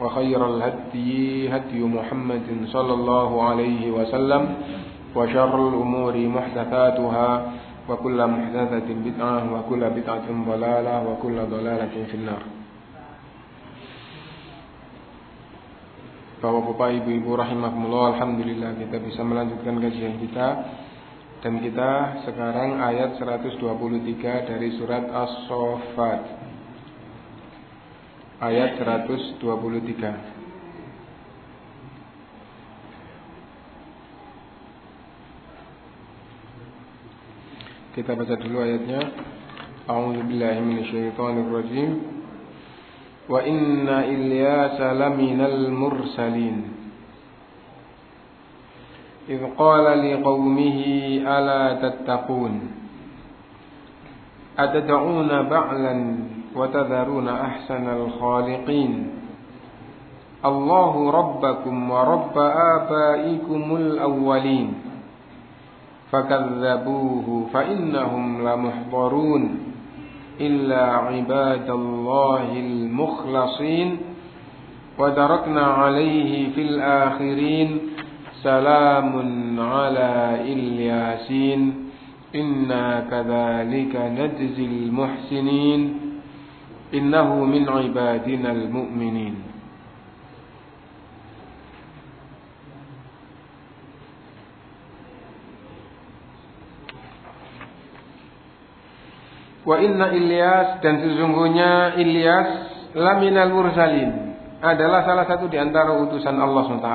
وخير الهدي هدي محمد صلى الله عليه وسلم وشر الأمور محدثاتها وكل محدثة بدعة وكل بدعة ضلالة وكل ضلالة في النار Bapak-bapak, ibu-ibu rahimahumullah, alhamdulillah kita bisa melanjutkan kajian kita dan kita sekarang ayat 123 dari surat As-Saffat. Ayat 123. Kita baca dulu ayatnya. A'udzu billahi minasyaitonir rajim. Wa inna Ilyasa laminal mursalin. إذ قال لقومه ألا تتقون أتدعون بعلا وتذرون أحسن الخالقين. الله ربكم ورب آبائكم الأولين. فكذبوه فإنهم لمحضرون. إلا عباد الله المخلصين. وتركنا عليه في الآخرين. سلام على إلياسين. إنا كذلك نجزي المحسنين. innahu min ibadinal mu'minin Wa inna Ilyas dan sesungguhnya Ilyas laminal mursalin adalah salah satu di antara utusan Allah SWT.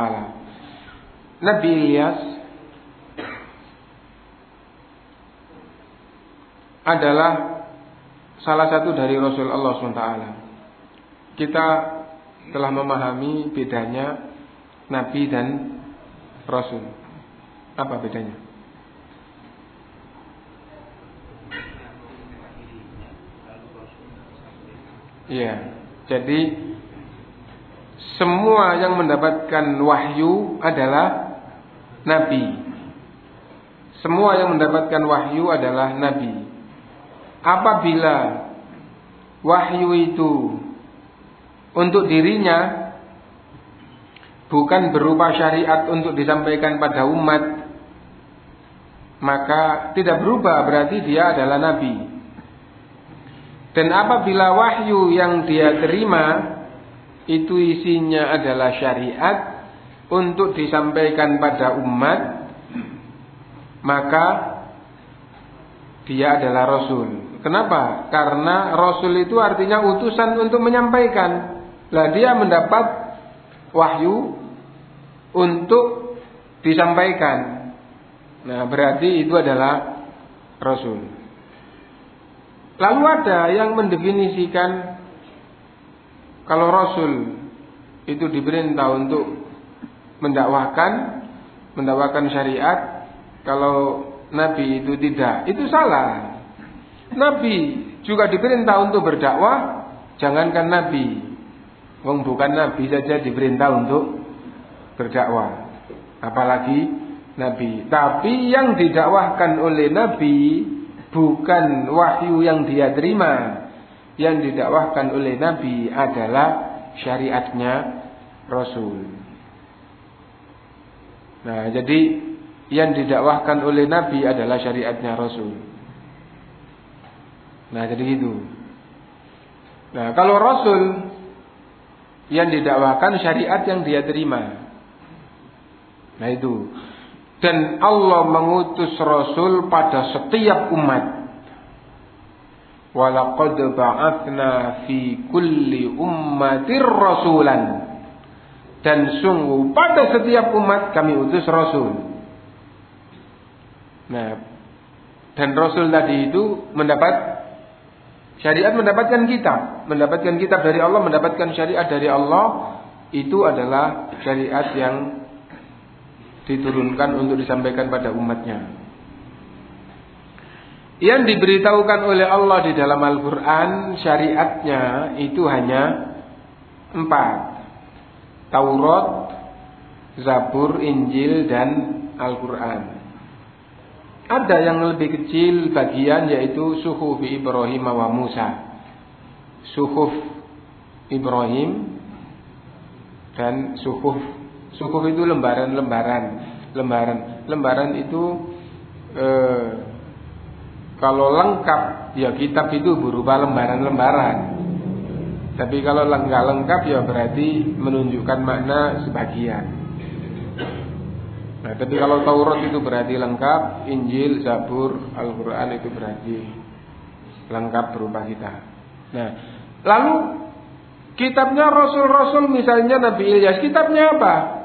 Nabi Ilyas adalah salah satu dari Rasul Allah SWT. Kita telah memahami bedanya Nabi dan Rasul. Apa bedanya? Iya. Jadi semua yang mendapatkan wahyu adalah nabi. Semua yang mendapatkan wahyu adalah nabi. Apabila wahyu itu untuk dirinya bukan berupa syariat untuk disampaikan pada umat, maka tidak berubah berarti dia adalah nabi. Dan apabila wahyu yang dia terima itu isinya adalah syariat untuk disampaikan pada umat, maka dia adalah rasul. Kenapa? Karena rasul itu artinya utusan untuk menyampaikan. Lah dia mendapat wahyu untuk disampaikan. Nah, berarti itu adalah rasul. Lalu ada yang mendefinisikan kalau Rasul itu diperintah untuk mendakwahkan, mendakwahkan syariat, kalau Nabi itu tidak, itu salah. Nabi juga diperintah untuk berdakwah, jangankan Nabi, wong bukan Nabi saja diperintah untuk berdakwah, apalagi nabi. Tapi yang didakwahkan oleh nabi bukan wahyu yang dia terima. Yang didakwahkan oleh nabi adalah syariatnya rasul. Nah, jadi yang didakwahkan oleh nabi adalah syariatnya rasul. Nah, jadi itu. Nah, kalau rasul yang didakwahkan syariat yang dia terima. Nah, itu. Dan Allah mengutus Rasul pada setiap umat. Walaqad ba'athna fi kulli ummatir rasulan. Dan sungguh pada setiap umat kami utus Rasul. Nah, dan Rasul tadi itu mendapat syariat mendapatkan kitab, mendapatkan kitab dari Allah, mendapatkan syariat dari Allah itu adalah syariat yang diturunkan untuk disampaikan pada umatnya. Yang diberitahukan oleh Allah di dalam Al-Quran syariatnya itu hanya empat. Taurat, Zabur, Injil, dan Al-Quran. Ada yang lebih kecil bagian yaitu suhuf Ibrahim wa Musa. Suhuf Ibrahim dan suhuf Sukuh itu lembaran-lembaran, lembaran. Lembaran itu eh, kalau lengkap ya kitab itu berupa lembaran-lembaran. Tapi kalau nggak lengkap ya berarti menunjukkan makna sebagian. Nah, tapi kalau Taurat itu berarti lengkap, Injil, Zabur, Al-Quran itu berarti lengkap berupa kita. Nah, lalu kitabnya Rasul-Rasul misalnya Nabi Ilyas, kitabnya apa?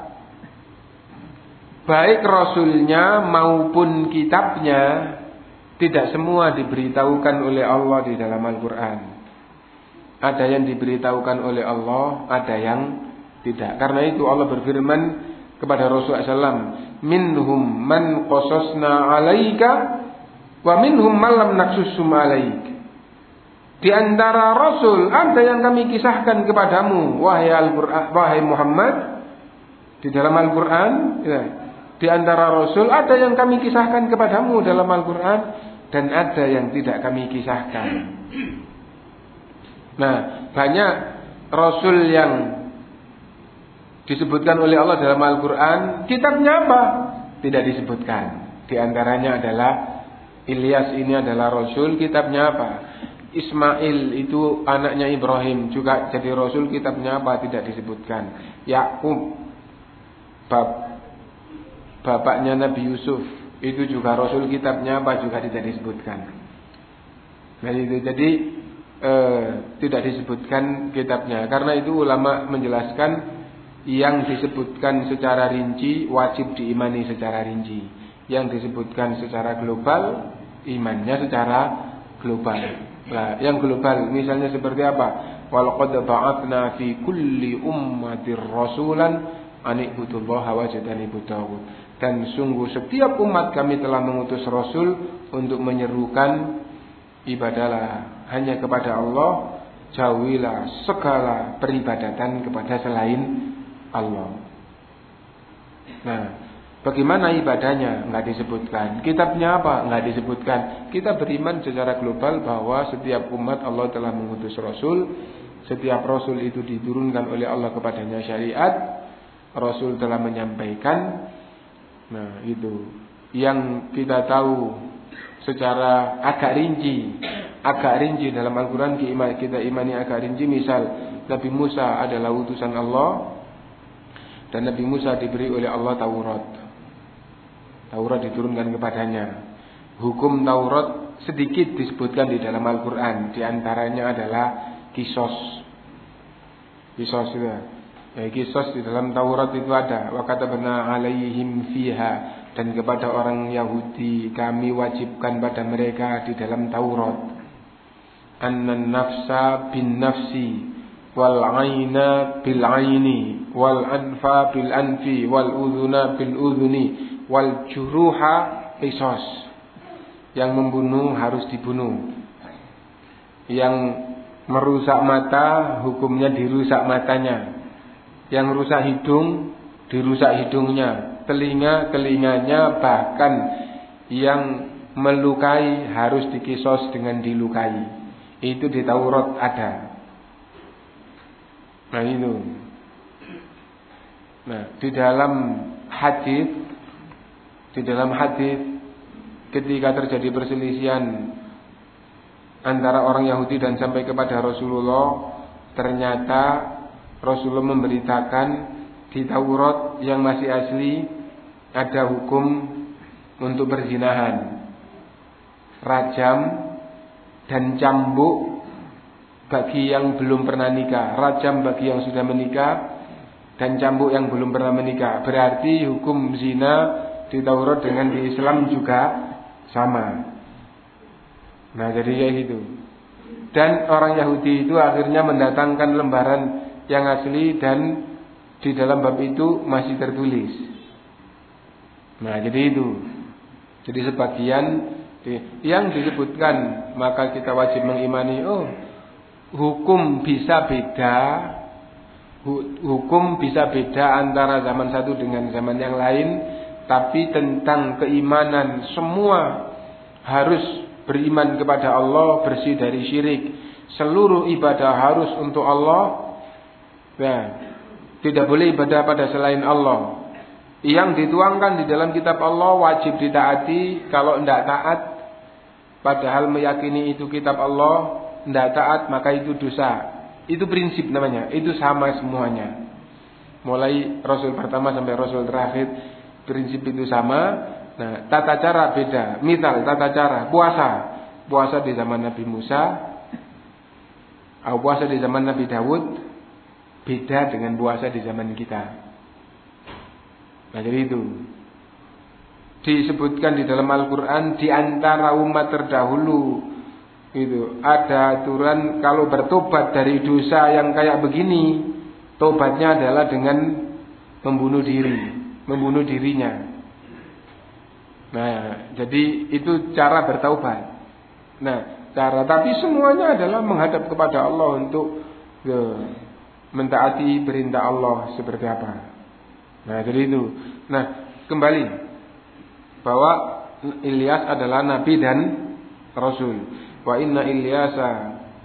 baik rasulnya maupun kitabnya tidak semua diberitahukan oleh Allah di dalam Al-Quran. Ada yang diberitahukan oleh Allah, ada yang tidak. Karena itu Allah berfirman kepada Rasulullah SAW, minhum man qasasna alaika wa minhum man lam naksusum alaik. Di antara Rasul ada yang kami kisahkan kepadamu, wahai Al-Quran, wahai Muhammad, di dalam Al-Quran, ya, di antara Rasul ada yang kami kisahkan kepadamu dalam Al-Quran dan ada yang tidak kami kisahkan. Nah, banyak Rasul yang disebutkan oleh Allah dalam Al-Quran, kitabnya apa? Tidak disebutkan. Di antaranya adalah Ilyas ini adalah Rasul, kitabnya apa? Ismail itu anaknya Ibrahim juga jadi Rasul, kitabnya apa? Tidak disebutkan. Yakub bab bapaknya Nabi Yusuf itu juga Rasul kitabnya apa juga tidak disebutkan. Nah itu jadi e, tidak disebutkan kitabnya karena itu ulama menjelaskan yang disebutkan secara rinci wajib diimani secara rinci. Yang disebutkan secara global imannya secara global. Nah, yang global misalnya seperti apa? Walaqad ba'atna fi kulli ummatir rasulan an ibudullaha wajtanibu dan sungguh setiap umat kami telah mengutus Rasul untuk menyerukan ibadahlah hanya kepada Allah. Jauhilah segala peribadatan kepada selain Allah. Nah, bagaimana ibadahnya? Nggak disebutkan. Kitabnya apa? Nggak disebutkan. Kita beriman secara global bahwa setiap umat Allah telah mengutus Rasul. Setiap Rasul itu diturunkan oleh Allah kepadanya syariat. Rasul telah menyampaikan Nah, itu yang kita tahu secara agak rinci, agak rinci dalam Al-Qur'an kita imani agak rinci misal Nabi Musa adalah utusan Allah dan Nabi Musa diberi oleh Allah Taurat. Taurat diturunkan kepadanya. Hukum Taurat sedikit disebutkan di dalam Al-Qur'an, di antaranya adalah kisos. Kisos itu Ya, kisos di dalam Taurat itu ada. Wa katabna alaihim fiha dan kepada orang Yahudi kami wajibkan pada mereka di dalam Taurat. Annan nafsa bin nafsi wal aina bil aini wal anfa bil anfi wal udhuna bil udhuni wal juruha kisos. Yang membunuh harus dibunuh. Yang merusak mata hukumnya dirusak matanya yang rusak hidung dirusak hidungnya. telinga-telinganya bahkan yang melukai harus dikisos dengan dilukai. Itu di Taurat ada. Nah itu. Nah, di dalam hadis di dalam hadis ketika terjadi perselisihan antara orang Yahudi dan sampai kepada Rasulullah, ternyata Rasulullah memberitakan di Taurat yang masih asli ada hukum untuk berzinahan, rajam dan cambuk bagi yang belum pernah nikah, rajam bagi yang sudah menikah dan cambuk yang belum pernah menikah. Berarti hukum zina di Taurat dengan di Islam juga sama. Nah, jadi kayak gitu. Dan orang Yahudi itu akhirnya mendatangkan lembaran yang asli dan di dalam bab itu masih tertulis. Nah, jadi itu. Jadi sebagian yang disebutkan maka kita wajib mengimani oh hukum bisa beda hukum bisa beda antara zaman satu dengan zaman yang lain, tapi tentang keimanan semua harus beriman kepada Allah, bersih dari syirik. Seluruh ibadah harus untuk Allah. Nah, tidak boleh ibadah pada selain Allah. Yang dituangkan di dalam kitab Allah wajib ditaati. Kalau tidak taat, padahal meyakini itu kitab Allah, tidak taat maka itu dosa. Itu prinsip namanya. Itu sama semuanya. Mulai Rasul pertama sampai Rasul terakhir prinsip itu sama. Nah, tata cara beda. Misal tata cara puasa. Puasa di zaman Nabi Musa, puasa di zaman Nabi Dawud beda dengan puasa di zaman kita. Nah, jadi itu disebutkan di dalam Al-Quran di antara umat terdahulu itu ada aturan kalau bertobat dari dosa yang kayak begini, tobatnya adalah dengan membunuh diri, membunuh dirinya. Nah, jadi itu cara bertaubat. Nah, cara tapi semuanya adalah menghadap kepada Allah untuk ya, mentaati perintah Allah seperti apa. Nah, jadi itu. Nah, kembali bahwa Ilyas adalah nabi dan rasul. Wa inna Ilyasa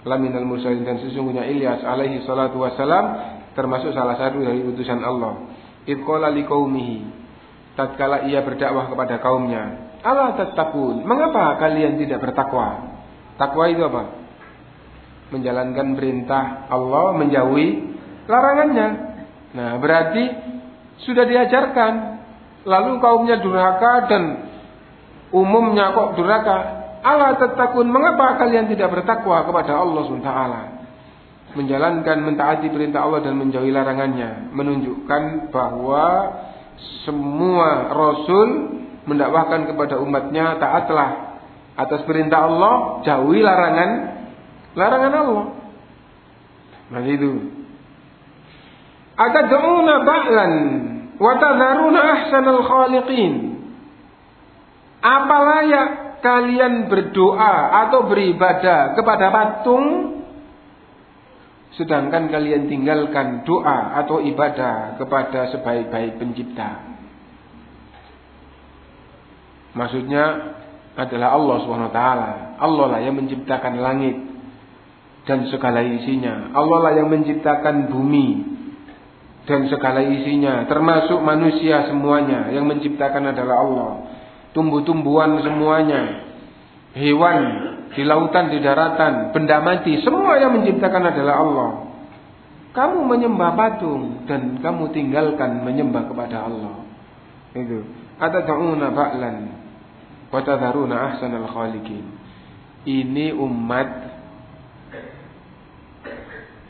laminal mursalin dan sesungguhnya Ilyas alaihi salatu wasalam termasuk salah satu dari utusan Allah. Idqala liqaumihi tatkala ia berdakwah kepada kaumnya, "Ala tattaqun? Mengapa kalian tidak bertakwa?" Takwa itu apa? Menjalankan perintah Allah, menjauhi larangannya. Nah, berarti sudah diajarkan. Lalu kaumnya durhaka dan umumnya kok durhaka Allah tetakun mengapa kalian tidak bertakwa kepada Allah SWT menjalankan mentaati perintah Allah dan menjauhi larangannya. Menunjukkan bahwa semua rasul mendakwahkan kepada umatnya taatlah atas perintah Allah jauhi larangan larangan Allah. Nah itu. Atad'una ba'lan wa tadharuna ahsanal khaliqin. Apa layak kalian berdoa atau beribadah kepada patung sedangkan kalian tinggalkan doa atau ibadah kepada sebaik-baik pencipta. Maksudnya adalah Allah taala. Allah lah yang menciptakan langit dan segala isinya. Allah lah yang menciptakan bumi dan segala isinya, termasuk manusia semuanya. Yang menciptakan adalah Allah tumbuh-tumbuhan semuanya, hewan di lautan, di daratan, benda mati, semua yang menciptakan adalah Allah. Kamu menyembah patung dan kamu tinggalkan menyembah kepada Allah. Itu. Atad'una ba'lan wa tadharuna ahsanal khaliqin. Ini umat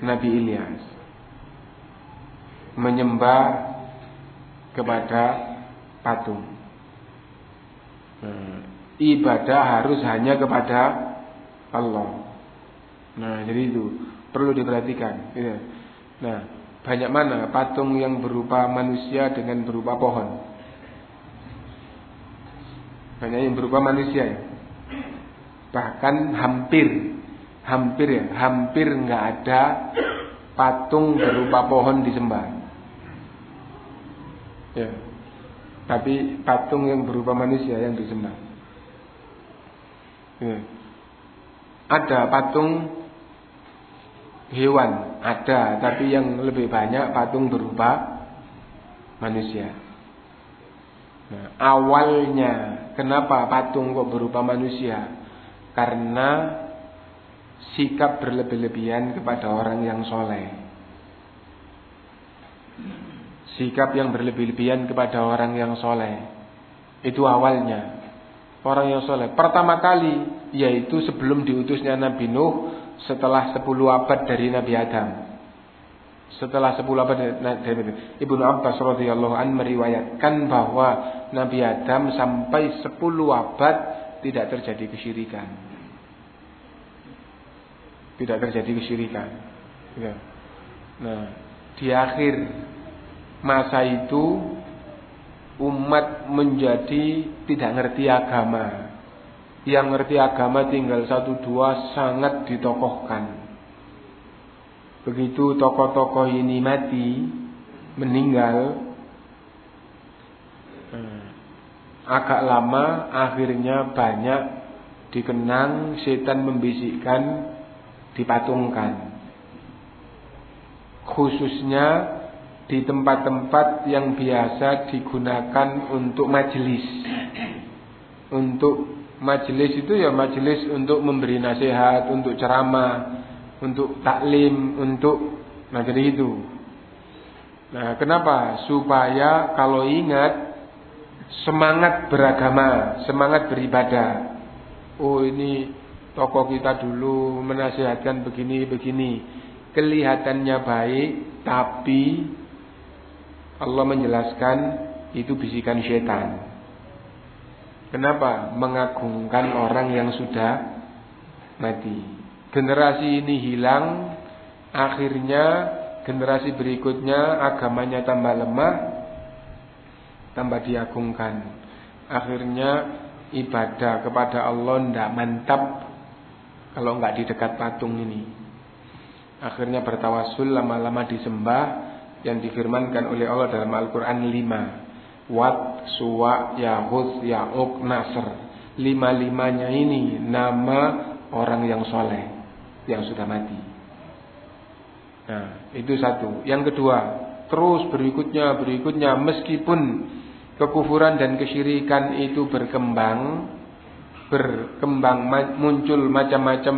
Nabi Ilyas menyembah kepada patung. Nah, ibadah harus hanya kepada Allah. Nah, jadi itu perlu diperhatikan. Ya. Nah, banyak mana patung yang berupa manusia dengan berupa pohon? Banyak yang berupa manusia ya. Bahkan hampir, hampir ya, hampir nggak ada patung berupa pohon disembah. Ya. Tapi patung yang berupa manusia yang disembah. Ya. Ada patung hewan, ada, tapi yang lebih banyak patung berupa manusia. Nah, awalnya kenapa patung kok berupa manusia? Karena sikap berlebih-lebihan kepada orang yang soleh. Sikap yang berlebih-lebihan kepada orang yang soleh. Itu awalnya. Orang yang soleh. Pertama kali, yaitu sebelum diutusnya Nabi Nuh, setelah 10 abad dari Nabi Adam. Setelah 10 abad dari Nabi Ibnu Abbas radhiyallahu an meriwayatkan bahwa Nabi Adam sampai 10 abad tidak terjadi kesyirikan. Tidak terjadi kesyirikan. Ya. Nah, di akhir masa itu umat menjadi tidak ngerti agama. Yang ngerti agama tinggal satu dua sangat ditokohkan. Begitu tokoh-tokoh ini mati, meninggal, eh, agak lama akhirnya banyak dikenang setan membisikkan dipatungkan. Khususnya di tempat-tempat yang biasa digunakan untuk majelis. Untuk majelis itu ya majelis untuk memberi nasihat, untuk ceramah, untuk taklim, untuk nah itu. Nah, kenapa? Supaya kalau ingat semangat beragama, semangat beribadah. Oh, ini tokoh kita dulu menasihatkan begini-begini. Kelihatannya baik, tapi Allah menjelaskan itu bisikan setan. Kenapa? Mengagungkan orang yang sudah mati. Generasi ini hilang, akhirnya generasi berikutnya agamanya tambah lemah, tambah diagungkan. Akhirnya ibadah kepada Allah tidak mantap kalau nggak di dekat patung ini. Akhirnya bertawasul lama-lama disembah yang difirmankan oleh Allah dalam Al-Quran lima. Wat, Suwa, Yahud, Ya'uk, Nasr. Lima-limanya ini nama orang yang soleh. Yang sudah mati. Nah, itu satu. Yang kedua, terus berikutnya, berikutnya. Meskipun kekufuran dan kesyirikan itu berkembang. Berkembang, muncul macam-macam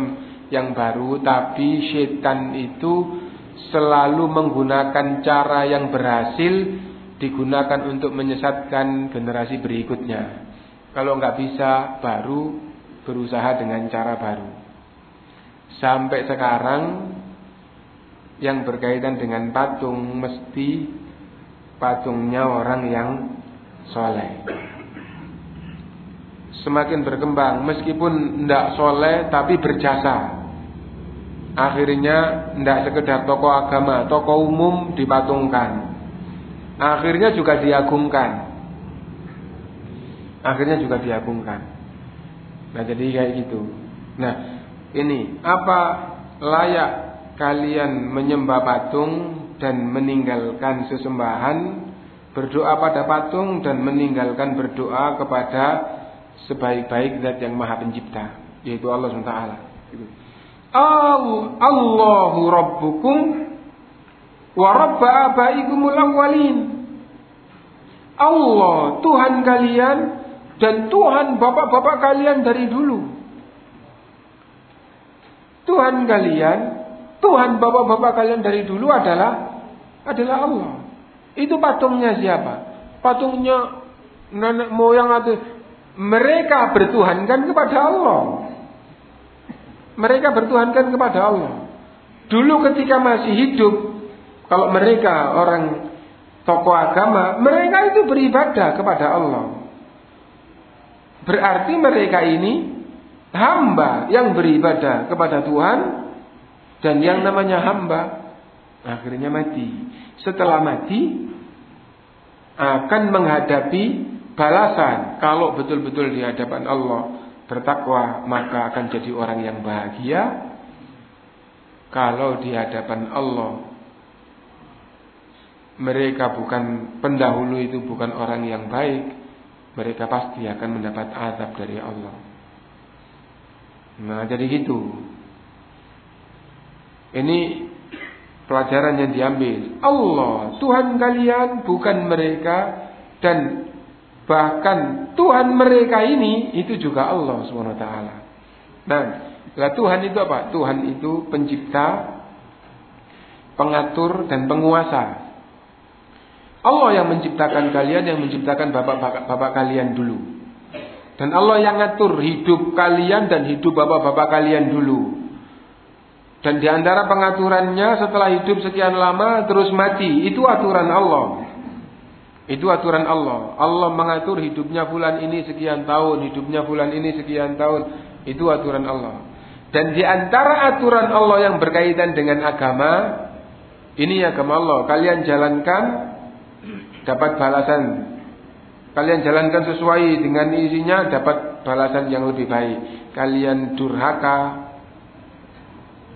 yang baru. Tapi setan itu selalu menggunakan cara yang berhasil digunakan untuk menyesatkan generasi berikutnya. Kalau nggak bisa, baru berusaha dengan cara baru. Sampai sekarang yang berkaitan dengan patung mesti patungnya orang yang soleh. Semakin berkembang, meskipun tidak soleh tapi berjasa. Akhirnya tidak sekedar tokoh agama, tokoh umum dipatungkan. Akhirnya juga diagungkan. Akhirnya juga diagungkan. Nah jadi kayak gitu. Nah ini apa layak kalian menyembah patung dan meninggalkan sesembahan berdoa pada patung dan meninggalkan berdoa kepada sebaik-baik zat yang maha pencipta yaitu Allah SWT. Gitu. Allahu rabbukum wa rabba abaikumul awwalin. Allah Tuhan kalian dan Tuhan bapak-bapak kalian dari dulu. Tuhan kalian, Tuhan bapak-bapak kalian dari dulu adalah adalah Allah. Itu patungnya siapa? Patungnya nenek moyang atau mereka bertuhankan kepada Allah. Mereka bertuhankan kepada Allah. Dulu ketika masih hidup, kalau mereka orang tokoh agama, mereka itu beribadah kepada Allah. Berarti mereka ini hamba yang beribadah kepada Tuhan dan yang namanya hamba akhirnya mati. Setelah mati akan menghadapi balasan kalau betul-betul di hadapan Allah bertakwa maka akan jadi orang yang bahagia kalau di hadapan Allah mereka bukan pendahulu itu bukan orang yang baik, mereka pasti akan mendapat azab dari Allah. Nah, jadi gitu. Ini pelajaran yang diambil. Allah, Tuhan kalian bukan mereka dan bahkan Tuhan mereka ini itu juga Allah SWT. Nah, lah Tuhan itu apa? Tuhan itu pencipta, pengatur dan penguasa. Allah yang menciptakan kalian, yang menciptakan bapak-bapak kalian dulu. Dan Allah yang ngatur hidup kalian dan hidup bapak-bapak kalian dulu. Dan di antara pengaturannya setelah hidup sekian lama terus mati, itu aturan Allah. Itu aturan Allah. Allah mengatur hidupnya bulan ini sekian tahun, hidupnya bulan ini sekian tahun. Itu aturan Allah. Dan di antara aturan Allah yang berkaitan dengan agama, ini agama Allah. Kalian jalankan dapat balasan. Kalian jalankan sesuai dengan isinya dapat balasan yang lebih baik. Kalian durhaka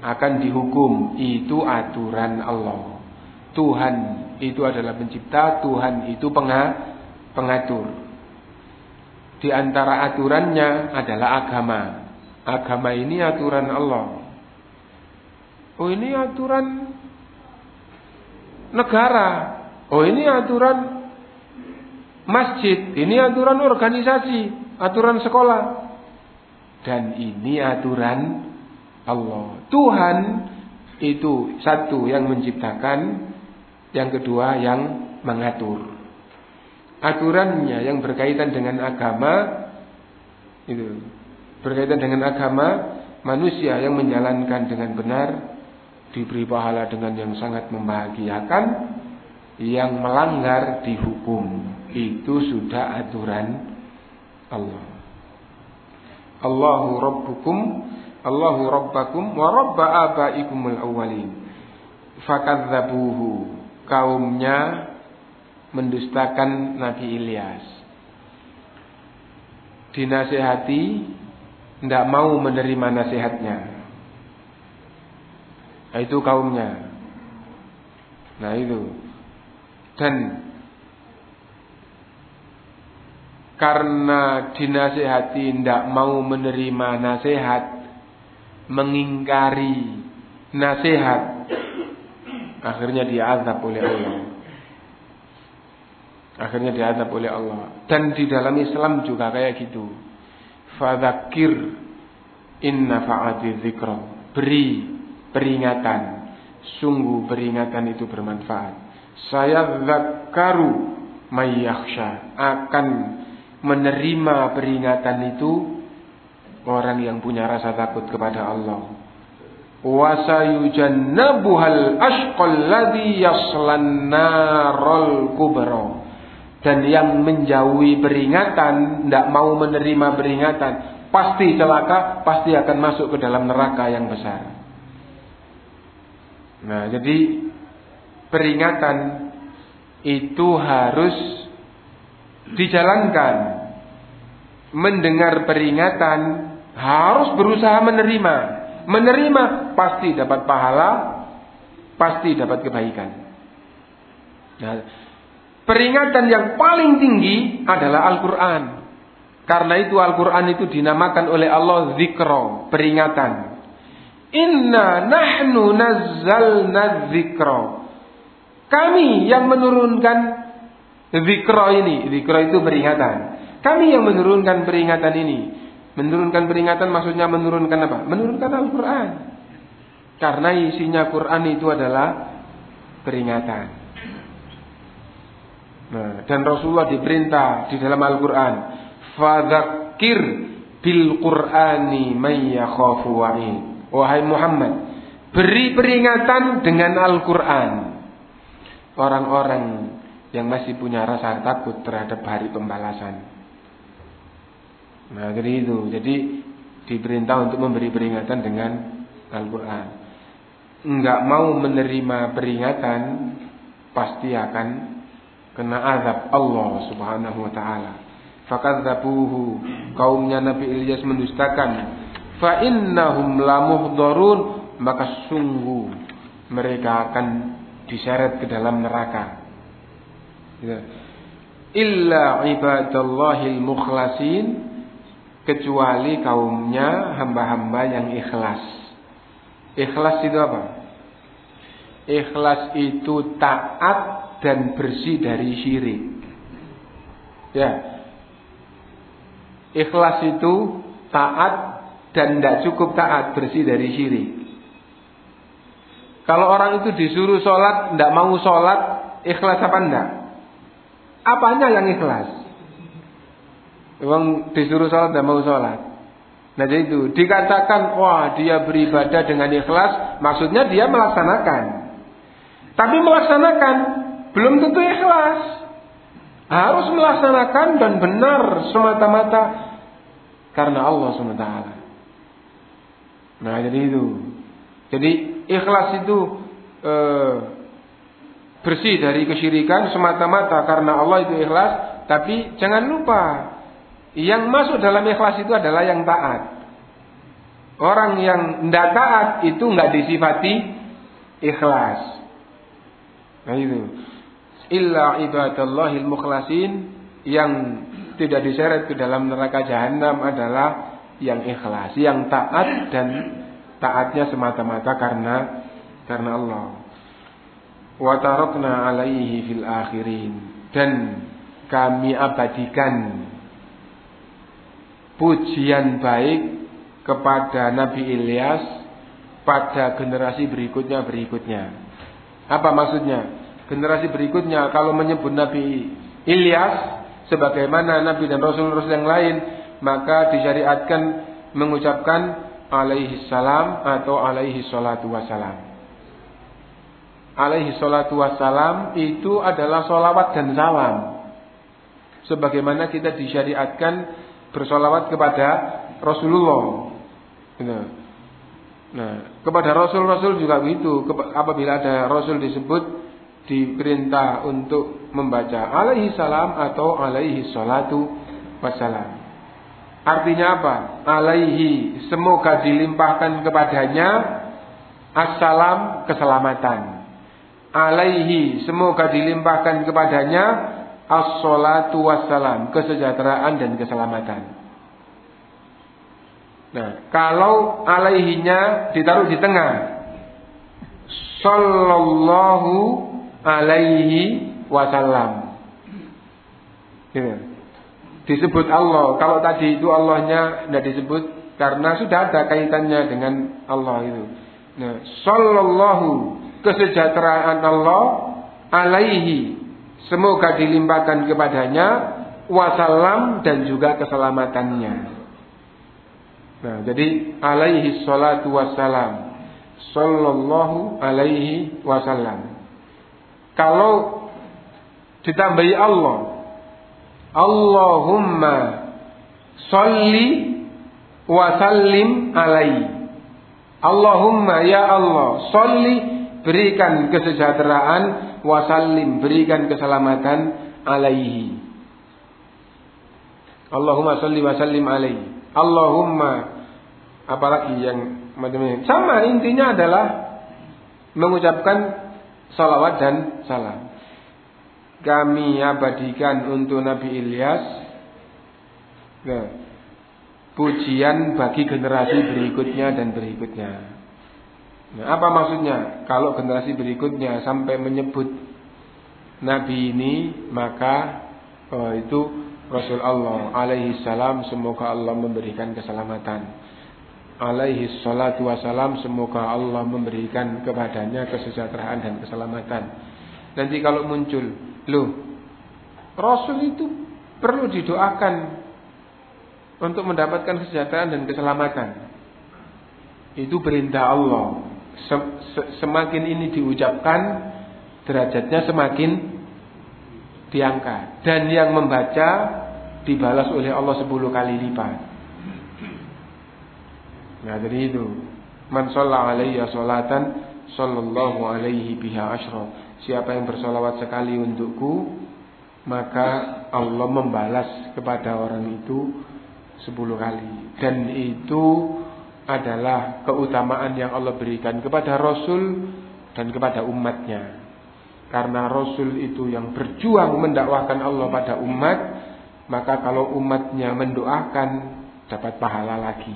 akan dihukum. Itu aturan Allah. Tuhan itu adalah pencipta, Tuhan itu pengatur. Di antara aturannya adalah agama. Agama ini aturan Allah. Oh ini aturan negara. Oh ini aturan masjid, ini aturan organisasi, aturan sekolah. Dan ini aturan Allah. Tuhan itu satu yang menciptakan, yang kedua yang mengatur. Aturannya yang berkaitan dengan agama itu berkaitan dengan agama manusia yang menjalankan dengan benar diberi pahala dengan yang sangat membahagiakan yang melanggar dihukum. Itu sudah aturan Allah. Allahu rabbukum Allahu rabbakum wa rabba abaikumul awwalin. Fakadzabuhu. Kaumnya mendustakan Nabi Ilyas. Dinasehati tidak mau menerima nasihatnya. Itu kaumnya. Nah itu dan karena dinasehati tidak mau menerima nasihat, mengingkari nasihat, akhirnya diazab oleh Allah. Akhirnya diazab oleh Allah. Dan di dalam Islam juga kayak gitu. Fadzakir inna fa'ati dzikra. Beri peringatan. Sungguh peringatan itu bermanfaat saya zakaru mayyakhsha akan menerima peringatan itu orang yang punya rasa takut kepada Allah. Wa sayujannabuhal ashqal yaslan narul kubra. Dan yang menjauhi peringatan, tidak mau menerima peringatan, pasti celaka, pasti akan masuk ke dalam neraka yang besar. Nah, jadi peringatan itu harus dijalankan. Mendengar peringatan harus berusaha menerima. Menerima pasti dapat pahala, pasti dapat kebaikan. Nah, peringatan yang paling tinggi adalah Al-Quran. Karena itu Al-Quran itu dinamakan oleh Allah zikro, peringatan. Inna nahnu nazzalna zikro. Kami yang menurunkan zikra ini. Zikra itu peringatan. Kami yang menurunkan peringatan ini. Menurunkan peringatan maksudnya menurunkan apa? Menurunkan Al-Quran. Karena isinya Quran itu adalah peringatan. Nah, dan Rasulullah diperintah di dalam Al-Quran. Fadzakir bil Qur'ani may yakhafu Wahai Muhammad, beri peringatan dengan Al-Quran orang-orang yang masih punya rasa takut terhadap hari pembalasan. Nah, jadi itu. Jadi diperintah untuk memberi peringatan dengan Al-Qur'an. Enggak mau menerima peringatan pasti akan kena azab Allah Subhanahu wa taala. Fakadzabuhu kaumnya Nabi Ilyas mendustakan. Fa innahum lamuhdharun maka sungguh mereka akan diseret ke dalam neraka. Ya. Illa ibadallahil mukhlasin kecuali kaumnya hamba-hamba yang ikhlas. Ikhlas itu apa? Ikhlas itu taat dan bersih dari syirik. Ya. Ikhlas itu taat dan tidak cukup taat bersih dari syirik. Kalau orang itu disuruh sholat, tidak mau sholat, ikhlas apa enggak? Apanya yang ikhlas? Memang disuruh sholat tidak mau sholat. Nah jadi itu dikatakan wah dia beribadah dengan ikhlas, maksudnya dia melaksanakan. Tapi melaksanakan belum tentu ikhlas. Harus melaksanakan dan benar semata-mata karena Allah SWT. Nah jadi itu. Jadi ikhlas itu e, bersih dari kesyirikan semata-mata karena Allah itu ikhlas. Tapi jangan lupa yang masuk dalam ikhlas itu adalah yang taat. Orang yang tidak taat itu nggak disifati ikhlas. Nah itu. Illa ibadallahil mukhlasin yang tidak diseret ke dalam neraka jahanam adalah yang ikhlas, yang taat dan taatnya semata-mata karena karena Allah. Wa tarakna alaihi fil akhirin dan kami abadikan pujian baik kepada Nabi Ilyas pada generasi berikutnya berikutnya. Apa maksudnya? Generasi berikutnya kalau menyebut Nabi Ilyas sebagaimana Nabi dan Rasul-Rasul yang lain, maka disyariatkan mengucapkan alaihi salam atau alaihi salatu wassalam. Alaihi salatu wassalam itu adalah solawat dan salam. Sebagaimana kita disyariatkan bersolawat kepada Rasulullah. Nah, nah kepada Rasul-Rasul juga begitu. Apabila ada Rasul disebut diperintah untuk membaca alaihi salam atau alaihi salatu wassalam. Artinya apa? Alaihi semoga dilimpahkan kepadanya assalam keselamatan. Alaihi semoga dilimpahkan kepadanya as-salatu wassalam kesejahteraan dan keselamatan. Nah, kalau alaihinya ditaruh di tengah. Sallallahu alaihi wasallam. Gitu disebut Allah. Kalau tadi itu Allahnya tidak disebut karena sudah ada kaitannya dengan Allah itu. Nah, sallallahu kesejahteraan Allah alaihi semoga dilimpahkan kepadanya wasallam dan juga keselamatannya. Nah, jadi alaihi salatu wassalam. Sallallahu alaihi wasallam. Kalau ditambahi Allah Allahumma salli wa sallim alaihi. Allahumma ya Allah, salli berikan kesejahteraan wa sallim berikan keselamatan alaihi. Allahumma salli wa sallim alaihi. Allahumma apalagi yang macam ini. Sama intinya adalah mengucapkan salawat dan salam kami abadikan untuk Nabi Ilyas nah, pujian bagi generasi berikutnya dan berikutnya. Nah, apa maksudnya? Kalau generasi berikutnya sampai menyebut Nabi ini, maka oh, itu Rasul Allah alaihi salam semoga Allah memberikan keselamatan. Alaihi salatu wassalam semoga Allah memberikan kepadanya kesejahteraan dan keselamatan. Nanti kalau muncul Loh, Rasul itu perlu didoakan untuk mendapatkan kesejahteraan dan keselamatan. Itu perintah Allah. Semakin ini diucapkan, derajatnya semakin diangkat. Dan yang membaca dibalas oleh Allah sepuluh kali lipat. Nah jadi itu. Man sholla alaiya sholatan sallallahu alaihi biha asyra. Siapa yang bersolawat sekali untukku Maka Allah membalas kepada orang itu Sepuluh kali Dan itu adalah keutamaan yang Allah berikan kepada Rasul Dan kepada umatnya Karena Rasul itu yang berjuang mendakwahkan Allah pada umat, maka kalau umatnya mendoakan dapat pahala lagi.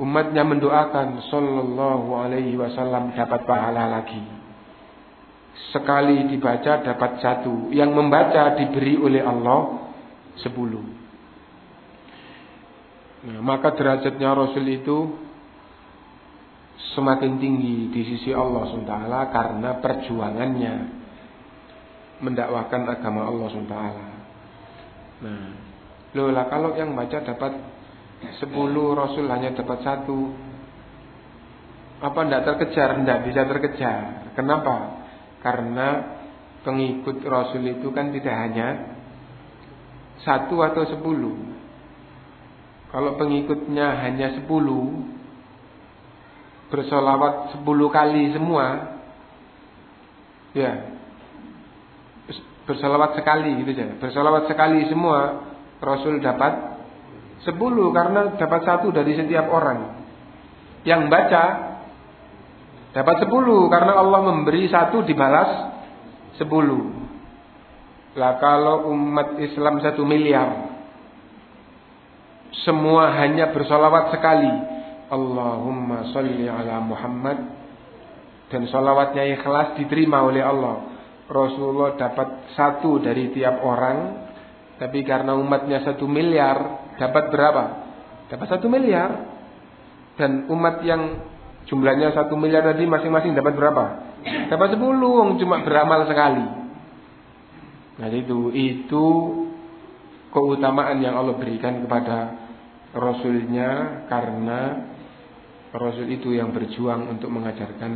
Umatnya mendoakan sallallahu alaihi wasallam dapat pahala lagi. Sekali dibaca dapat satu. Yang membaca diberi oleh Allah sepuluh. Nah, maka derajatnya Rasul itu semakin tinggi di sisi Allah SWT karena perjuangannya mendakwahkan agama Allah SWT. Nah, loh lah kalau yang baca dapat sepuluh Rasul hanya dapat satu, apa tidak terkejar? Tidak bisa terkejar. Kenapa? Karena pengikut Rasul itu kan tidak hanya satu atau sepuluh. Kalau pengikutnya hanya sepuluh, bersolawat sepuluh kali semua, ya bersolawat sekali gitu saja. Bersolawat sekali semua, Rasul dapat sepuluh karena dapat satu dari setiap orang. Yang baca dapat sepuluh karena Allah memberi satu dibalas sepuluh. Lah kalau umat Islam satu miliar semua hanya bersolawat sekali. Allahumma salli ala Muhammad. Dan solawatnya ikhlas diterima oleh Allah. Rasulullah dapat satu dari tiap orang. Tapi karena umatnya satu miliar. Dapat berapa? Dapat satu miliar. Dan umat yang jumlahnya satu miliar tadi masing-masing dapat berapa? Dapat sepuluh. Cuma beramal sekali. Nah itu, itu keutamaan yang Allah berikan kepada Rasulnya karena Rasul itu yang berjuang untuk mengajarkan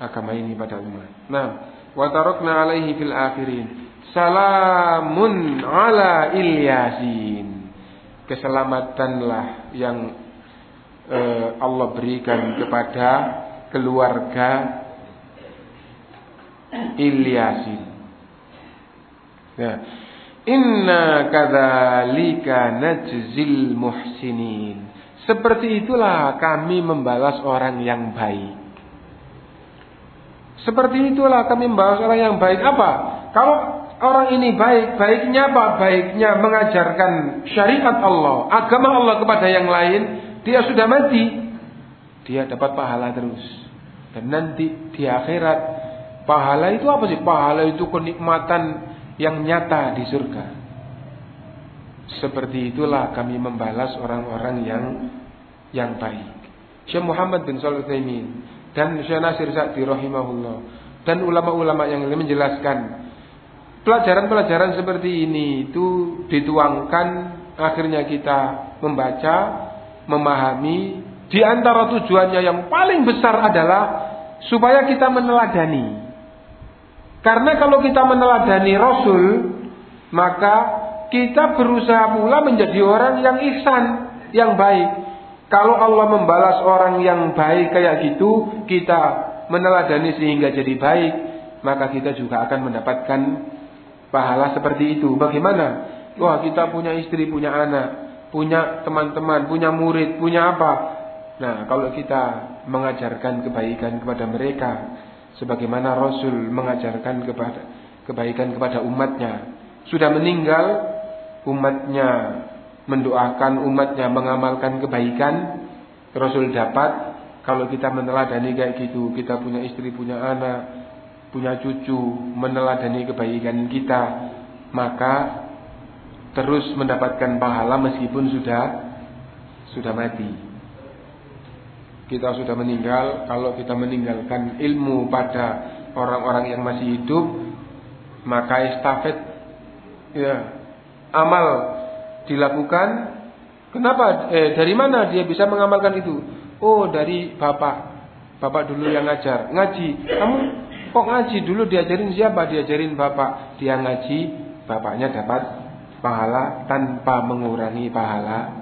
agama ini pada umat. Nah, wa tarakna alaihi fil akhirin. Salamun ala Ilyasin. Keselamatanlah yang eh, Allah berikan kepada keluarga Ilyasin. Nah, Inna kadzalika najzil muhsinin. Seperti itulah kami membalas orang yang baik. Seperti itulah kami membalas orang yang baik. Apa? Kalau orang ini baik, baiknya apa? Baiknya mengajarkan syariat Allah, agama Allah kepada yang lain, dia sudah mati. Dia dapat pahala terus. Dan nanti di akhirat, pahala itu apa sih? Pahala itu kenikmatan yang nyata di surga. Seperti itulah kami membalas orang-orang yang yang baik. Syekh Muhammad bin Shalih Utsaimin dan Syekh Nasir Sa'di rahimahullah dan ulama-ulama yang lain menjelaskan pelajaran-pelajaran seperti ini itu dituangkan akhirnya kita membaca, memahami di antara tujuannya yang paling besar adalah supaya kita meneladani karena kalau kita meneladani Rasul, maka kita berusaha pula menjadi orang yang ihsan, yang baik. Kalau Allah membalas orang yang baik kayak gitu, kita meneladani sehingga jadi baik, maka kita juga akan mendapatkan pahala seperti itu. Bagaimana? Wah, kita punya istri, punya anak, punya teman-teman, punya murid, punya apa? Nah, kalau kita mengajarkan kebaikan kepada mereka, sebagaimana Rasul mengajarkan kepada kebaikan kepada umatnya. Sudah meninggal, umatnya mendoakan umatnya mengamalkan kebaikan, Rasul dapat kalau kita meneladani kayak gitu, kita punya istri, punya anak, punya cucu, meneladani kebaikan kita, maka terus mendapatkan pahala meskipun sudah sudah mati kita sudah meninggal, kalau kita meninggalkan ilmu pada orang-orang yang masih hidup, maka estafet ya amal dilakukan. Kenapa? Eh, dari mana dia bisa mengamalkan itu? Oh, dari bapak. Bapak dulu yang ngajar. Ngaji. Kamu kok ngaji dulu diajarin siapa? Diajarin bapak. Dia ngaji, bapaknya dapat pahala tanpa mengurangi pahala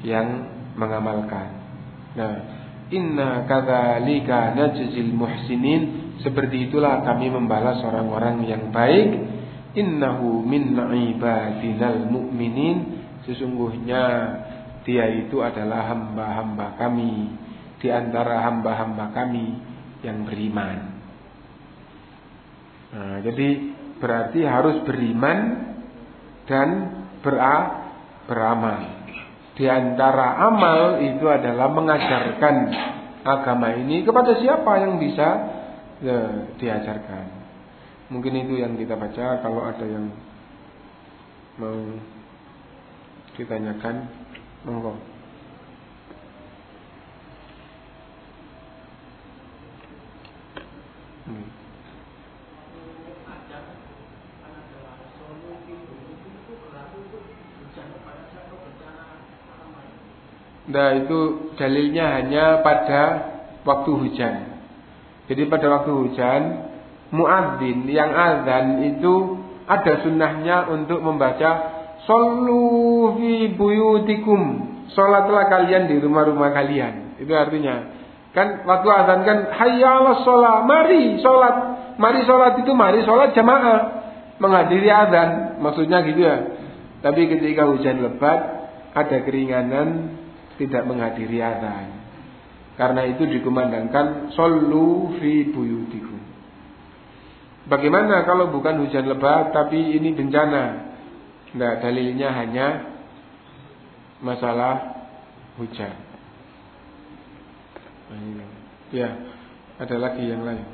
yang mengamalkan. Nah, inna kadzalika najzil muhsinin. Seperti itulah kami membalas orang-orang yang baik. Innahu min ibadinal mu'minin. Sesungguhnya dia itu adalah hamba-hamba kami di antara hamba-hamba kami yang beriman. Nah, jadi berarti harus beriman dan bera, beramal. Di antara amal itu adalah mengajarkan agama ini kepada siapa yang bisa ya, diajarkan. Mungkin itu yang kita baca kalau ada yang mau ditanyakan monggo. Hmm. Nah itu dalilnya hanya pada waktu hujan. Jadi pada waktu hujan muadzin yang azan itu ada sunnahnya untuk membaca Sallu buyutikum. Sholatlah kalian di rumah-rumah kalian. Itu artinya. Kan waktu azan kan Hayya ala sholat Mari sholat. Mari sholat itu mari sholat jamaah. Menghadiri azan Maksudnya gitu ya. Tapi ketika hujan lebat Ada keringanan tidak menghadiri azan. Karena itu dikumandangkan solu fi buyutikum. Bagaimana kalau bukan hujan lebat tapi ini bencana? Nah, dalilnya hanya masalah hujan. Nah, ya, ada lagi yang lain.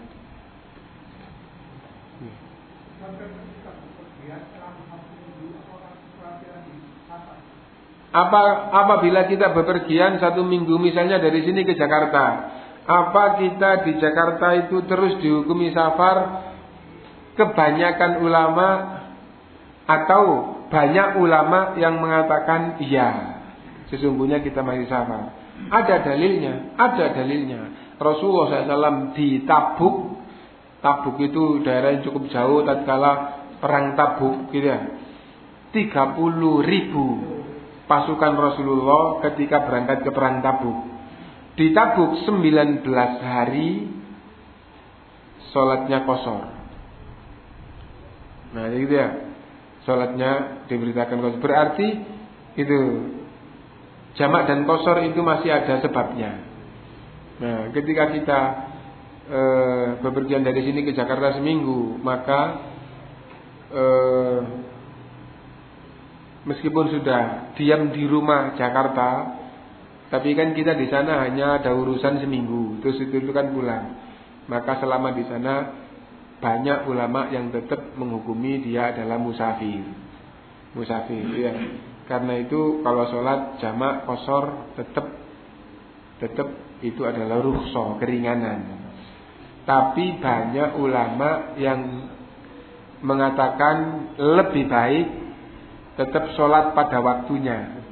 Apa apabila kita bepergian satu minggu misalnya dari sini ke Jakarta, apa kita di Jakarta itu terus dihukumi safar? Kebanyakan ulama atau banyak ulama yang mengatakan iya, sesungguhnya kita masih safar. Ada dalilnya, ada dalilnya. Rasulullah SAW di Tabuk, Tabuk itu daerah yang cukup jauh tatkala perang Tabuk gitu ya. 30 ribu pasukan Rasulullah ketika berangkat ke perang Tabuk. Di Tabuk 19 hari sholatnya kosor. Nah gitu ya. Sholatnya diberitakan kosor. Berarti itu jamak dan kosor itu masih ada sebabnya. Nah ketika kita e, bepergian dari sini ke Jakarta seminggu, maka e, meskipun sudah diam di rumah Jakarta, tapi kan kita di sana hanya ada urusan seminggu, terus itu, itu kan pulang. Maka selama di sana banyak ulama yang tetap menghukumi dia adalah musafir. Musafir, ya. Karena itu kalau sholat jamak kosor tetap tetap itu adalah rukhsah, keringanan. Tapi banyak ulama yang mengatakan lebih baik tetap sholat pada waktunya.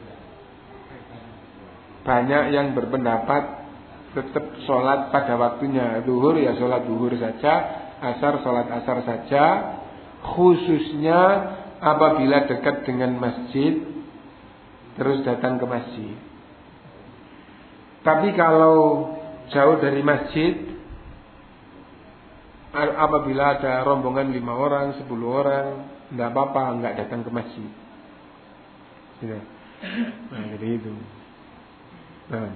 Banyak yang berpendapat tetap sholat pada waktunya. Duhur ya sholat duhur saja, asar sholat asar saja. Khususnya apabila dekat dengan masjid, terus datang ke masjid. Tapi kalau jauh dari masjid, apabila ada rombongan lima orang, sepuluh orang, tidak apa-apa, nggak datang ke masjid. Ya. Nah, jadi itu. Nah.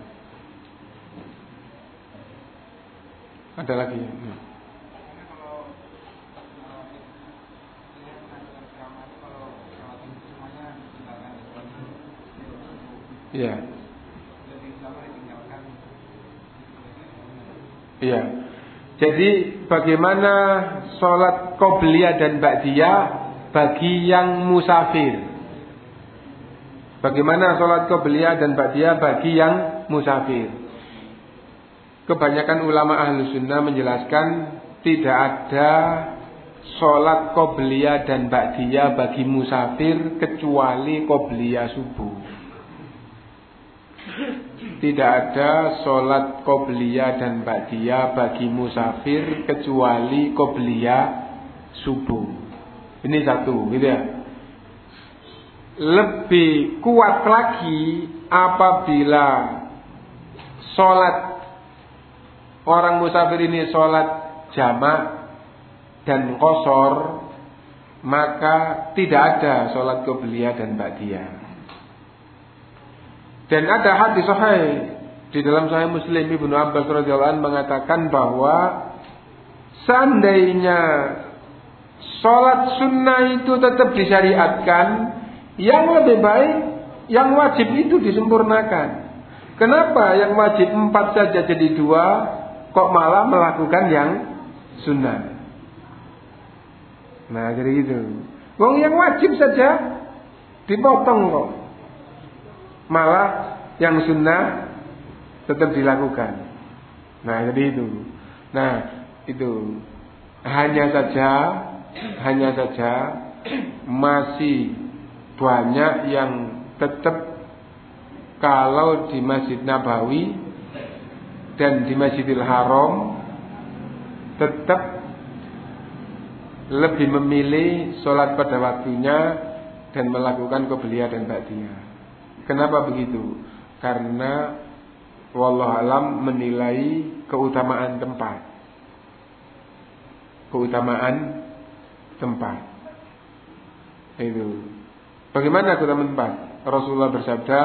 Ada lagi. Nah. Iya. Iya. Jadi bagaimana sholat qobliyah dan ba'diyah bagi yang musafir? Bagaimana sholat qobliyah dan ba'diyah bagi yang musafir? Kebanyakan ulama ahlu sunnah menjelaskan tidak ada sholat qobliyah dan ba'diyah bagi musafir kecuali qobliyah subuh. Tidak ada sholat qobliyah dan ba'diyah bagi musafir kecuali qobliyah subuh. Ini satu, gitu ya lebih kuat lagi apabila sholat orang musafir ini sholat jamak dan kosor maka tidak ada sholat kebelian dan ba'diyah. Dan ada hadis sahih di dalam Sahih Muslim Ibnu Abbas radhiyallahu anhu mengatakan bahwa seandainya Sholat sunnah itu tetap disyariatkan. Yang lebih baik, yang wajib itu disempurnakan. Kenapa yang wajib empat saja jadi dua, kok malah melakukan yang sunnah? Nah jadi itu. Wong yang wajib saja dipotong kok. Malah yang sunnah tetap dilakukan. Nah jadi itu. Nah itu hanya saja hanya saja masih banyak yang tetap kalau di Masjid Nabawi dan di Masjidil Haram tetap lebih memilih sholat pada waktunya dan melakukan kebelian dan ba'diyah. Kenapa begitu? Karena wallah alam menilai keutamaan tempat. Keutamaan tempat. Itu. Bagaimana keutamaan tempat? Rasulullah bersabda,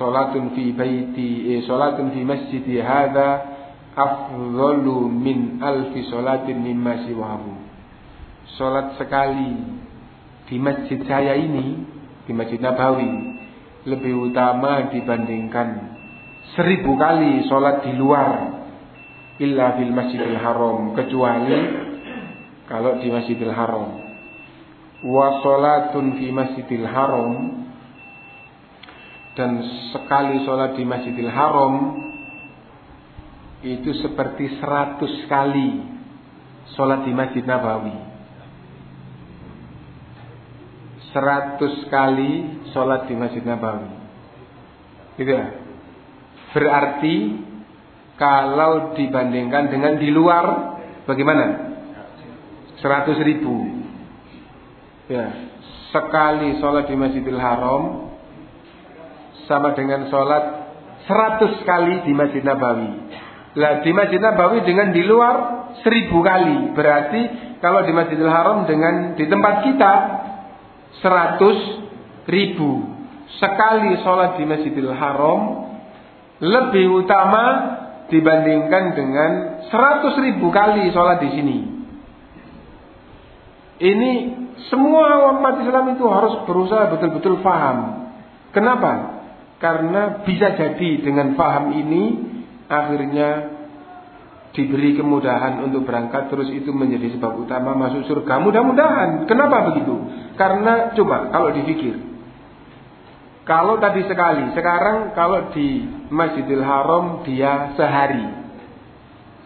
"Salatun fi baiti, eh, salatun fi masjidi hadza afdalu min alfi salatin mimma siwahu." Salat sekali di masjid saya ini, di Masjid Nabawi, lebih utama dibandingkan seribu kali sholat di luar illa fil masjidil haram kecuali kalau di masjidil haram wa sholatun fi masjidil haram dan sekali sholat di masjidil haram itu seperti seratus kali sholat di masjid Nabawi seratus kali sholat di masjid Nabawi gitu ya berarti kalau dibandingkan dengan di luar bagaimana? Seratus ribu. Ya, sekali sholat di Masjidil Haram sama dengan sholat seratus kali di Masjid Nabawi. Lah di Masjid Nabawi dengan di luar seribu kali. Berarti kalau di Masjidil Haram dengan di tempat kita seratus ribu. Sekali sholat di Masjidil Haram lebih utama dibandingkan dengan seratus ribu kali sholat di sini. Ini semua umat Islam itu harus berusaha betul-betul faham. Kenapa? Karena bisa jadi dengan faham ini akhirnya diberi kemudahan untuk berangkat terus itu menjadi sebab utama masuk surga. Mudah-mudahan. Kenapa begitu? Karena coba kalau dipikir kalau tadi sekali, sekarang kalau di Masjidil Haram dia sehari.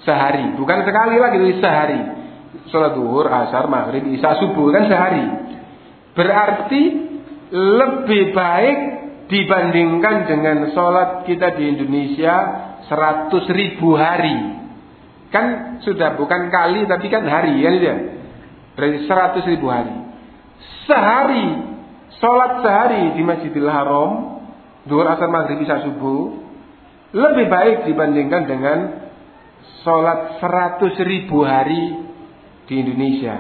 Sehari, bukan sekali lagi, sehari. Sholat duhur, asar, maghrib, isya, subuh kan sehari. Berarti lebih baik dibandingkan dengan sholat kita di Indonesia 100 ribu hari. Kan sudah bukan kali tapi kan hari kan ya. Berarti 100 ribu hari. Sehari Sholat sehari di Masjidil Haram, dua asar maghrib bisa subuh, lebih baik dibandingkan dengan sholat seratus ribu hari di Indonesia.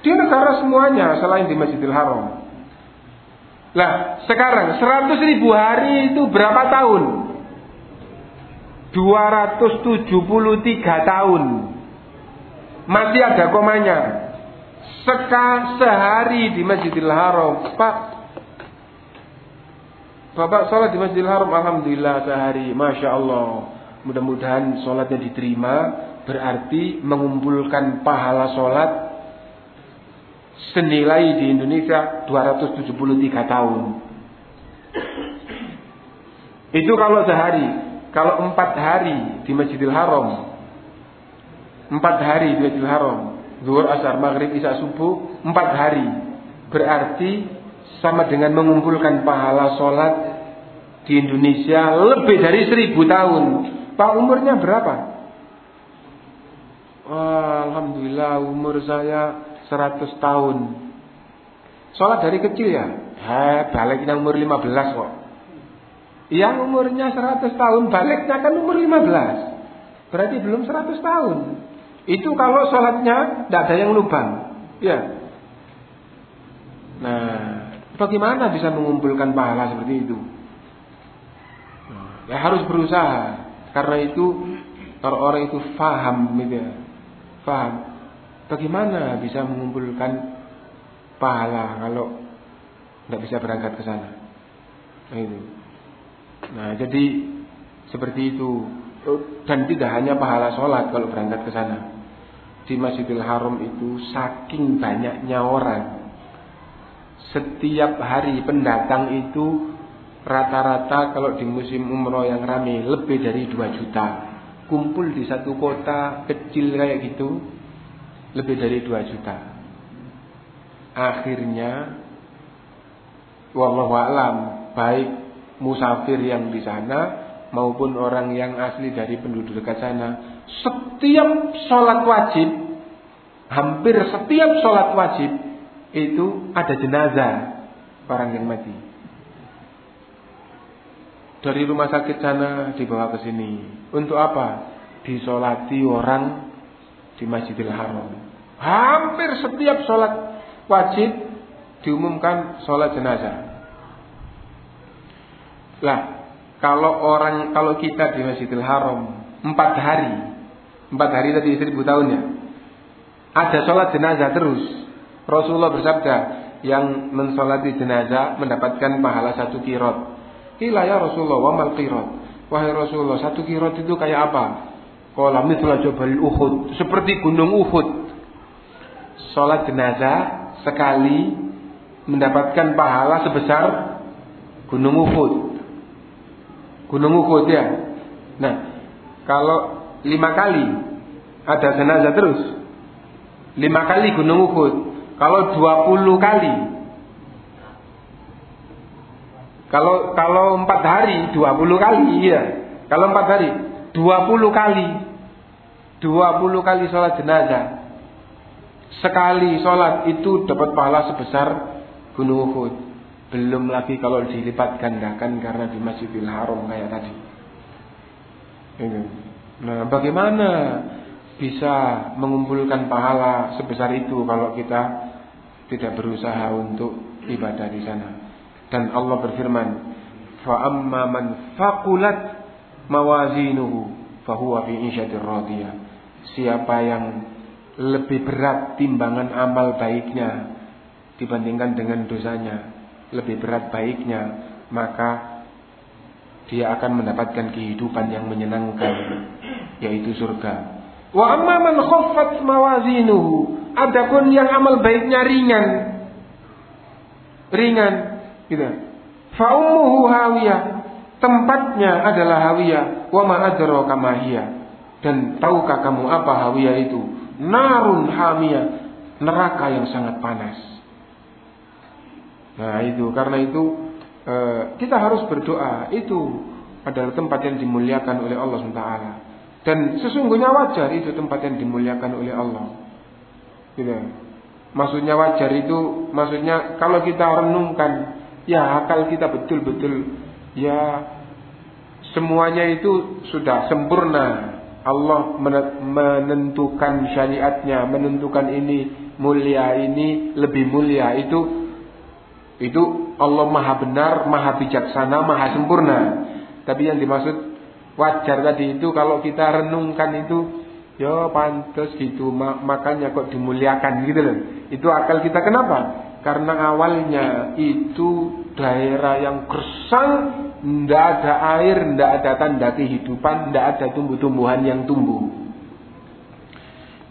Di negara semuanya selain di Masjidil Haram. Lah sekarang seratus ribu hari itu berapa tahun? 273 tahun. Masih ada komanya. Seka sehari di Masjidil Haram. Pak, Bapak sholat di Masjidil Haram, Alhamdulillah sehari. Masya Allah. Mudah-mudahan sholatnya diterima. Berarti mengumpulkan pahala sholat senilai di Indonesia 273 tahun. Itu kalau sehari. Kalau empat hari di Masjidil Haram. Empat hari di Masjidil Haram zuhur, asar, maghrib, isya, subuh, empat hari. Berarti sama dengan mengumpulkan pahala sholat di Indonesia lebih dari seribu tahun. Pak umurnya berapa? Alhamdulillah umur saya seratus tahun. Sholat dari kecil ya? Heh, baliknya umur lima belas kok. Yang umurnya seratus tahun, baliknya kan umur lima belas. Berarti belum seratus tahun. Itu kalau sholatnya tidak ada yang lubang. Ya. Nah, bagaimana bisa mengumpulkan pahala seperti itu? Nah, ya harus berusaha. Karena itu kalau orang itu faham, gitu ya, faham. bagaimana bisa mengumpulkan pahala kalau nggak bisa berangkat ke sana? Nah, itu. Nah, jadi seperti itu. Dan tidak hanya pahala sholat kalau berangkat ke sana. Di Masjidil Haram itu saking banyaknya orang. Setiap hari pendatang itu rata-rata kalau di musim umroh yang ramai lebih dari 2 juta. Kumpul di satu kota kecil kayak gitu lebih dari 2 juta. Akhirnya wallahu alam baik musafir yang di sana maupun orang yang asli dari penduduk dekat sana, setiap sholat wajib, hampir setiap sholat wajib itu ada jenazah orang yang mati. Dari rumah sakit sana dibawa ke sini. Untuk apa? Disolati orang di Masjidil Haram. Hampir setiap sholat wajib diumumkan sholat jenazah. Lah, kalau orang kalau kita di Masjidil Haram empat hari, empat hari tadi seribu tahun ya, ada sholat jenazah terus. Rasulullah bersabda, yang mensolati jenazah mendapatkan pahala satu kirot. Kila ya Rasulullah, wa mal kirot. Wahai Rasulullah, satu kirot itu kayak apa? Qala mithla jabal Uhud, seperti gunung Uhud. Sholat jenazah sekali mendapatkan pahala sebesar gunung Uhud. Gunung Uhud ya. Nah, kalau lima kali ada jenazah terus, lima kali Gunung Uhud. Kalau dua puluh kali, kalau kalau empat hari dua puluh kali, iya. Kalau empat hari dua puluh kali, dua puluh kali sholat jenazah. Sekali sholat itu dapat pahala sebesar Gunung Uhud. Belum lagi kalau dilipat gandakan karena di Masjidil Haram kayak tadi. Nah, bagaimana bisa mengumpulkan pahala sebesar itu kalau kita tidak berusaha untuk ibadah di sana. Dan Allah berfirman, "Fa amma man faqulat mawazinuhu fahuwa fi insyatir radiyah." Siapa yang lebih berat timbangan amal baiknya dibandingkan dengan dosanya, lebih berat baiknya, maka dia akan mendapatkan kehidupan yang menyenangkan, yaitu surga. Wa amma man khaffat mawazinuhu, adapun yang amal baiknya ringan, ringan, gitu. Fa ummuhu hawiyah, tempatnya adalah hawiyah, wa ma adraka Dan tahukah kamu apa hawiyah itu? Narun hamiyah, neraka yang sangat panas. Nah itu karena itu e, kita harus berdoa itu adalah tempat yang dimuliakan oleh Allah SWT. Dan sesungguhnya wajar itu tempat yang dimuliakan oleh Allah. Gitu. Maksudnya wajar itu, maksudnya kalau kita renungkan, ya akal kita betul-betul, ya semuanya itu sudah sempurna. Allah menentukan syariatnya, menentukan ini mulia, ini lebih mulia. Itu itu Allah maha benar, maha bijaksana, maha sempurna. Tapi yang dimaksud wajar tadi itu kalau kita renungkan itu ya pantas gitu makanya kok dimuliakan gitu loh. Itu akal kita kenapa? Karena awalnya itu daerah yang kersang, tidak ada air, tidak ada tanda kehidupan, tidak ada tumbuh-tumbuhan yang tumbuh.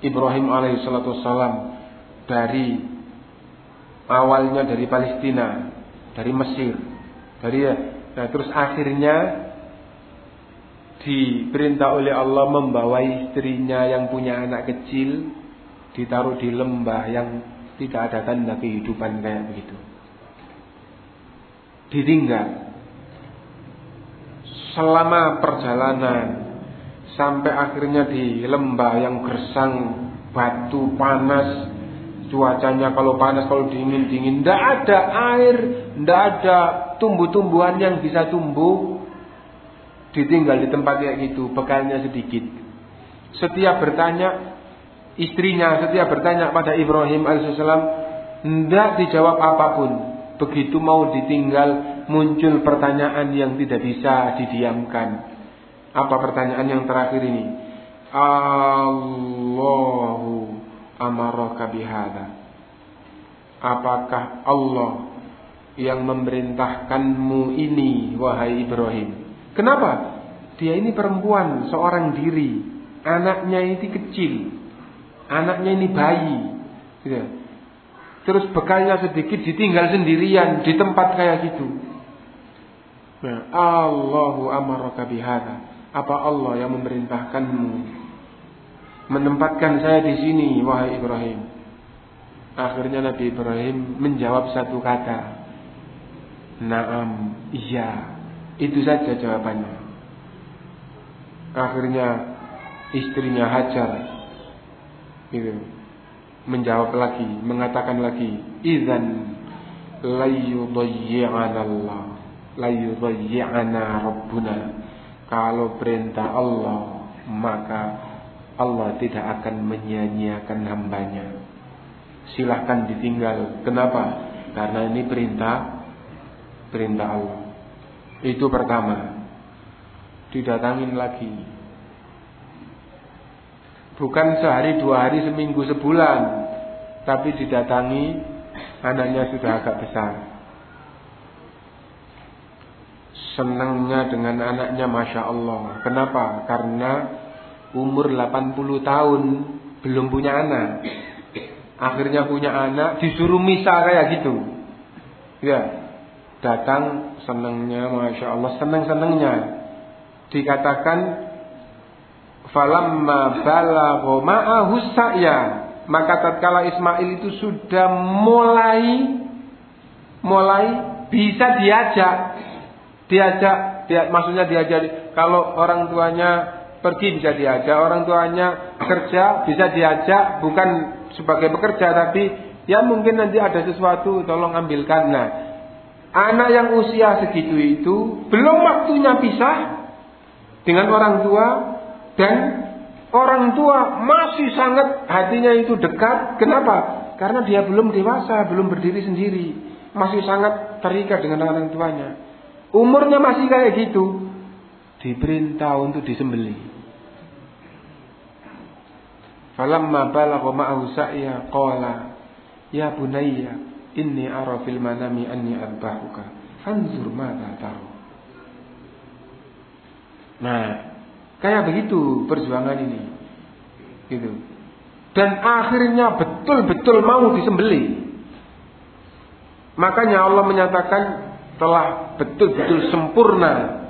Ibrahim alaihissalam dari awalnya dari Palestina, dari Mesir, dari ya. Nah, terus akhirnya diperintah oleh Allah membawa istrinya yang punya anak kecil ditaruh di lembah yang tidak ada tanda kehidupan kayak begitu. Ditinggal selama perjalanan sampai akhirnya di lembah yang gersang batu panas Cuacanya kalau panas, kalau dingin, dingin. Tidak ada air, tidak ada tumbuh-tumbuhan yang bisa tumbuh. Ditinggal di tempat kayak gitu, bekalnya sedikit. Setiap bertanya, istrinya setiap bertanya pada Ibrahim alaihissalam, tidak dijawab apa pun. Begitu mau ditinggal, muncul pertanyaan yang tidak bisa didiamkan. Apa pertanyaan yang terakhir ini? Allahu amaraka bihada? Apakah Allah yang memerintahkanmu ini wahai Ibrahim? Kenapa? Dia ini perempuan, seorang diri. Anaknya ini kecil. Anaknya ini bayi. Gitu. Terus bekalnya sedikit ditinggal sendirian di tempat kayak gitu. Nah, Allahu amaraka bihada. Apa Allah yang memerintahkanmu menempatkan saya di sini wahai Ibrahim? Akhirnya Nabi Ibrahim menjawab satu kata. Naam, iya. Itu saja jawabannya. Akhirnya istrinya Hajar itu menjawab lagi, mengatakan lagi, "Idzan Allah, Rabbuna." Kalau perintah Allah, maka Allah tidak akan menyia-nyiakan hambanya. Silahkan ditinggal. Kenapa? Karena ini perintah perintah Allah. Itu pertama. Didatangin lagi. Bukan sehari, dua hari, seminggu, sebulan. Tapi didatangi anaknya sudah agak besar. Senangnya dengan anaknya Masya Allah. Kenapa? Karena umur 80 tahun belum punya anak. Akhirnya punya anak, disuruh misal kayak gitu. Ya, datang senangnya, masya Allah, senang-senangnya. Dikatakan, falamma balagha ma'ahu sa'ya. Maka tatkala Ismail itu sudah mulai mulai bisa diajak, diajak, dia, maksudnya diajak. Kalau orang tuanya pergi bisa diajak, orang tuanya kerja bisa diajak, bukan sebagai pekerja tapi ya mungkin nanti ada sesuatu tolong ambilkan. Nah, anak yang usia segitu itu belum waktunya pisah dengan orang tua dan orang tua masih sangat hatinya itu dekat. Kenapa? Karena dia belum dewasa, belum berdiri sendiri, masih sangat terikat dengan orang tuanya. Umurnya masih kayak gitu, diperintah untuk disembelih. Falamma balagha ma'ahu sa'ya qala ya bunayya inni ara fil manami anni adbahuka fanzur taru. Nah, kayak begitu perjuangan ini. Gitu. Dan akhirnya betul-betul mau disembelih. Makanya Allah menyatakan telah betul-betul sempurna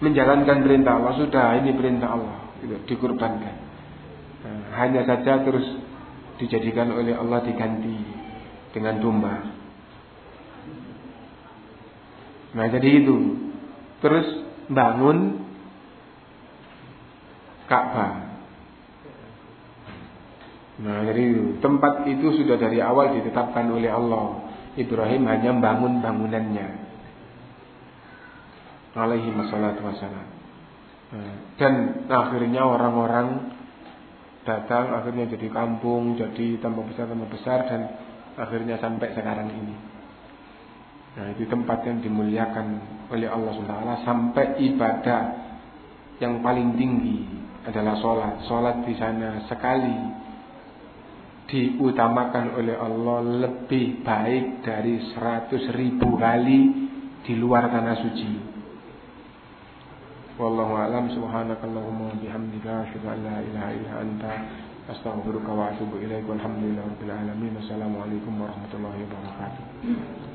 menjalankan perintah Allah. Sudah ini perintah Allah, gitu, dikurbankan. Nah, hanya saja terus dijadikan oleh Allah diganti dengan domba. Nah jadi itu. Terus bangun Ka'bah. Nah jadi tempat itu sudah dari awal ditetapkan oleh Allah. Ibrahim hanya bangun bangunannya. Alaihi wassalatu wassalam. Nah, dan akhirnya orang-orang datang akhirnya jadi kampung, jadi tambah besar tambah besar dan akhirnya sampai sekarang ini. Nah, itu tempat yang dimuliakan oleh Allah SWT sampai ibadah yang paling tinggi adalah sholat. Sholat di sana sekali diutamakan oleh Allah lebih baik dari seratus ribu kali di luar tanah suci. Wallahu a'lam subhanakallahumma bihamdika asyhadu an la ilaha illa anta astaghfiruka wa atubu ilaik walhamdulillahi rabbil alamin. Wassalamualaikum warahmatullahi wabarakatuh.